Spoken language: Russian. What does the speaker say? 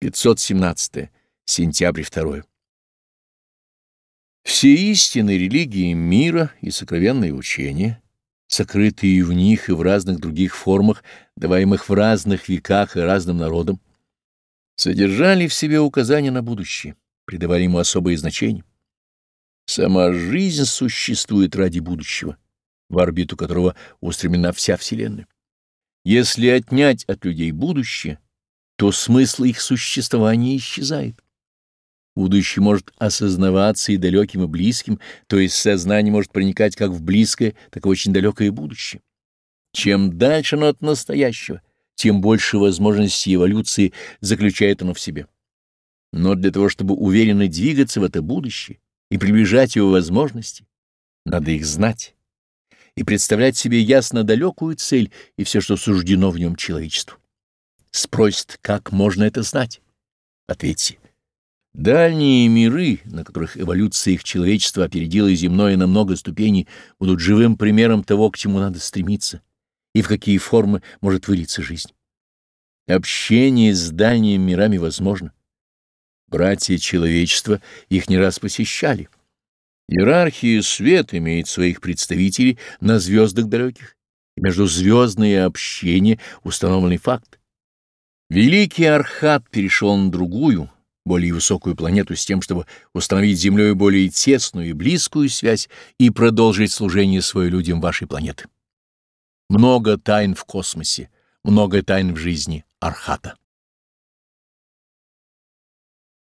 517. Сентябрь 2. Все истины религии мира и сокровенные учения, сокрытые в них и в разных других формах, даваемых в разных веках и разным народам, содержали в себе указания на будущее, придавали ему особое значение. Сама жизнь существует ради будущего, в орбиту которого устремлена вся Вселенная. Если отнять от людей будущее, то смысл их существования исчезает. Будущее может осознаваться и далеким, и близким, то есть сознание может проникать как в близкое, так и в очень далекое будущее. Чем дальше оно от настоящего, тем больше возможностей эволюции заключает оно в себе. Но для того, чтобы уверенно двигаться в это будущее и приближать его возможности, надо их знать и представлять себе ясно далекую цель и все, что суждено в нем человечеству. Спросит, как можно это знать? Ответьте. Дальние миры, на которых эволюция их человечества опередила земное на много ступеней, будут живым примером того, к чему надо стремиться и в какие формы может вылиться жизнь. Общение с дальними мирами возможно. Братья человечества их не раз посещали. Иерархия свет имеет своих представителей на звездах далеких. Междузвездное общение — установленный факт. Великий Архат перешел на другую, более высокую планету с тем, чтобы установить с Землей более тесную и близкую связь и продолжить служение свое людям вашей планеты. Много тайн в космосе, много тайн в жизни Архата.